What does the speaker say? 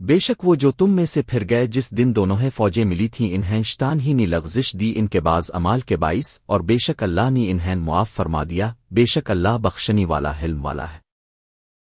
بے شک وہ جو تم میں سے پھر گئے جس دن دونوں فوجیں ملی تھیں، انہیں شتان ہی نے لغزش دی ان کے بعض امال کے باعث، اور بے شک اللہ نے انہیں معاف فرما دیا، بے شک اللہ بخشنی والا، حلم والا ہے۔